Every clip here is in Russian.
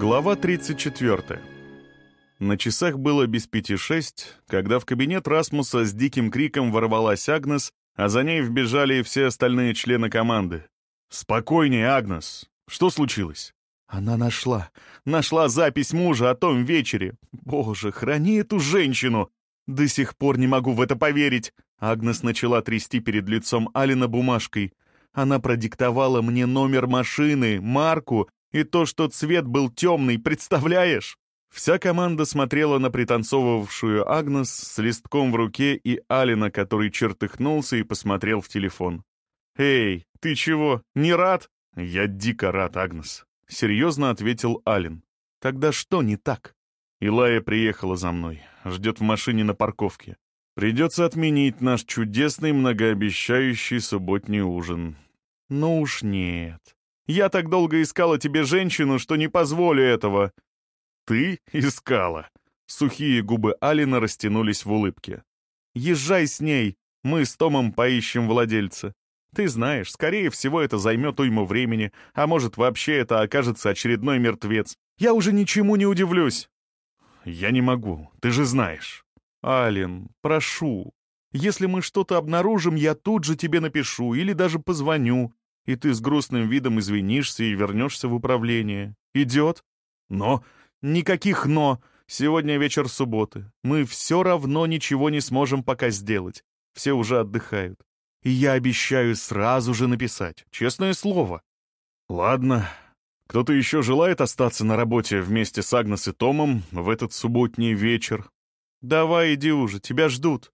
Глава 34. На часах было без пяти шесть, когда в кабинет Расмуса с диким криком ворвалась Агнес, а за ней вбежали и все остальные члены команды. «Спокойнее, Агнес! Что случилось?» Она нашла, нашла запись мужа о том вечере. Боже, храни эту женщину! До сих пор не могу в это поверить. Агнес начала трясти перед лицом Алина бумажкой. Она продиктовала мне номер машины, марку и то, что цвет был темный, представляешь? Вся команда смотрела на пританцовывавшую Агнес с листком в руке и Алина, который чертыхнулся и посмотрел в телефон. «Эй, ты чего, не рад?» «Я дико рад, Агнес», — серьезно ответил Алин. «Тогда что не так?» Илая приехала за мной, ждет в машине на парковке. Придется отменить наш чудесный многообещающий субботний ужин. Ну уж нет. Я так долго искала тебе женщину, что не позволю этого». «Ты искала?» Сухие губы Алина растянулись в улыбке. «Езжай с ней, мы с Томом поищем владельца. Ты знаешь, скорее всего, это займет уйму времени, а может, вообще это окажется очередной мертвец. Я уже ничему не удивлюсь». «Я не могу, ты же знаешь». «Ален, прошу, если мы что-то обнаружим, я тут же тебе напишу или даже позвоню и ты с грустным видом извинишься и вернешься в управление. Идет? Но? Никаких «но». Сегодня вечер субботы. Мы все равно ничего не сможем пока сделать. Все уже отдыхают. И я обещаю сразу же написать. Честное слово. Ладно. Кто-то еще желает остаться на работе вместе с Агнес и Томом в этот субботний вечер? Давай иди уже, тебя ждут.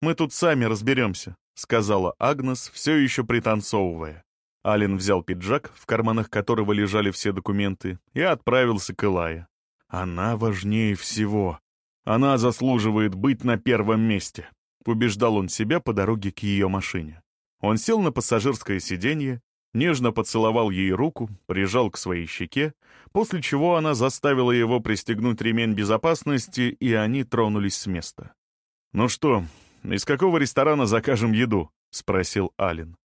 Мы тут сами разберемся, сказала Агнес, все еще пританцовывая. Ален взял пиджак, в карманах которого лежали все документы, и отправился к Элае. «Она важнее всего. Она заслуживает быть на первом месте», — убеждал он себя по дороге к ее машине. Он сел на пассажирское сиденье, нежно поцеловал ей руку, прижал к своей щеке, после чего она заставила его пристегнуть ремень безопасности, и они тронулись с места. «Ну что, из какого ресторана закажем еду?» — спросил Ален.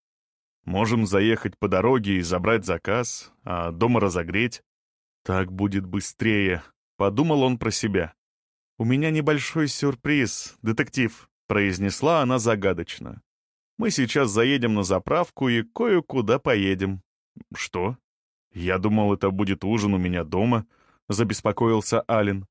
Можем заехать по дороге и забрать заказ, а дома разогреть. Так будет быстрее, — подумал он про себя. «У меня небольшой сюрприз, детектив», — произнесла она загадочно. «Мы сейчас заедем на заправку и кое-куда поедем». «Что? Я думал, это будет ужин у меня дома», — забеспокоился Ален.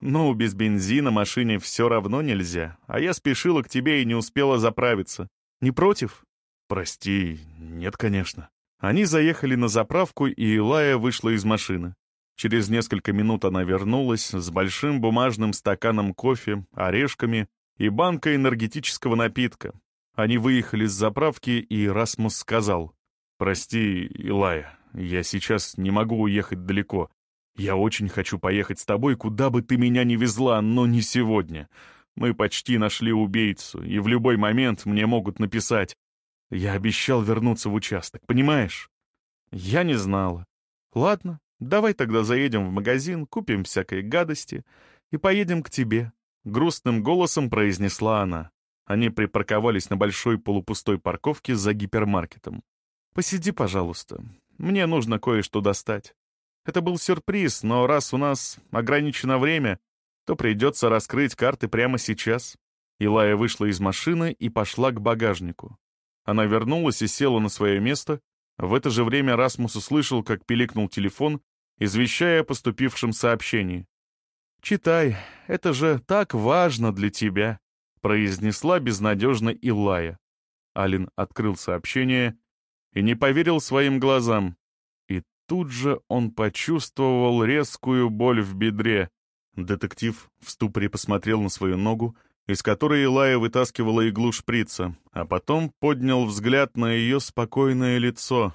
«Ну, без бензина машине все равно нельзя, а я спешила к тебе и не успела заправиться. Не против?» «Прости, нет, конечно». Они заехали на заправку, и Илая вышла из машины. Через несколько минут она вернулась с большим бумажным стаканом кофе, орешками и банкой энергетического напитка. Они выехали с заправки, и Расмус сказал, «Прости, Илая, я сейчас не могу уехать далеко. Я очень хочу поехать с тобой, куда бы ты меня ни везла, но не сегодня. Мы почти нашли убийцу, и в любой момент мне могут написать я обещал вернуться в участок, понимаешь? Я не знала. Ладно, давай тогда заедем в магазин, купим всякой гадости и поедем к тебе. Грустным голосом произнесла она. Они припарковались на большой полупустой парковке за гипермаркетом. «Посиди, пожалуйста. Мне нужно кое-что достать. Это был сюрприз, но раз у нас ограничено время, то придется раскрыть карты прямо сейчас». Илая вышла из машины и пошла к багажнику. Она вернулась и села на свое место. В это же время Расмус услышал, как пиликнул телефон, извещая о поступившем сообщении. «Читай, это же так важно для тебя», — произнесла безнадежно Илая. Алин открыл сообщение и не поверил своим глазам. И тут же он почувствовал резкую боль в бедре. Детектив в ступоре посмотрел на свою ногу, из которой Илая вытаскивала иглу шприца, а потом поднял взгляд на ее спокойное лицо.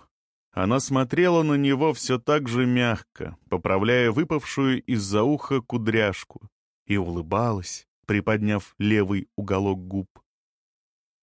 Она смотрела на него все так же мягко, поправляя выпавшую из-за уха кудряшку, и улыбалась, приподняв левый уголок губ.